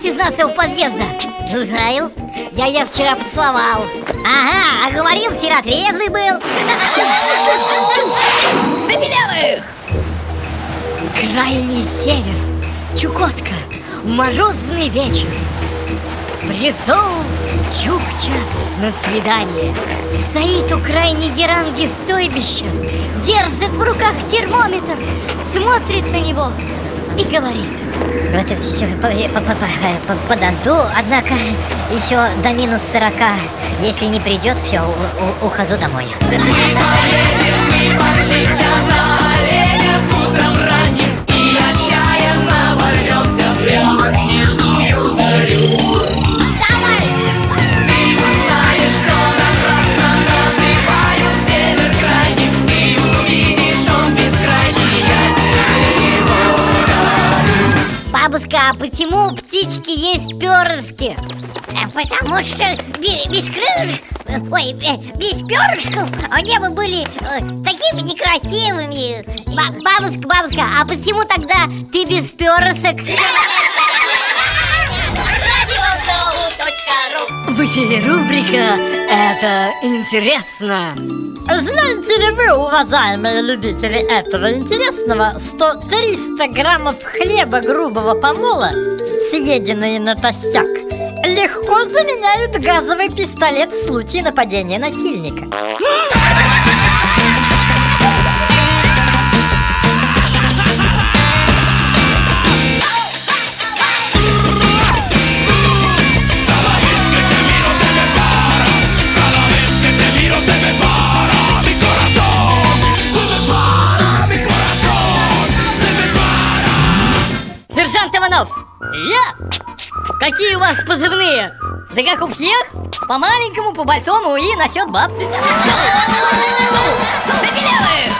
есть из нас у подъезда? Ну, знаю. Я ее вчера поцеловал. Ага, а говорил, вчера трезвый был. Забелявых! Крайний север, Чукотка, морозный вечер. Пришел Чукча на свидание. Стоит у крайней еранги стойбища Держит в руках термометр Смотрит на него и говорит. Вот все подожду, однако еще до минус 40 Если не придет, все, ухожу домой Бабушка, а почему у птички есть перышки? А потому что без, крылышек, ой, э, без перышков они бы были э, такими некрасивыми Ба- Бабушка, бабушка, а почему тогда ты без перышек? В эфире рубрика «Это интересно» Знаете ли вы, уважаемые любители этого интересного, что 300 граммов хлеба грубого помола, съеденные натощак, легко заменяют газовый пистолет в случае нападения насильника? Иванов? Я? Какие у вас позывные? Да как у всех? По маленькому, по большому и насет баб. Забелевых!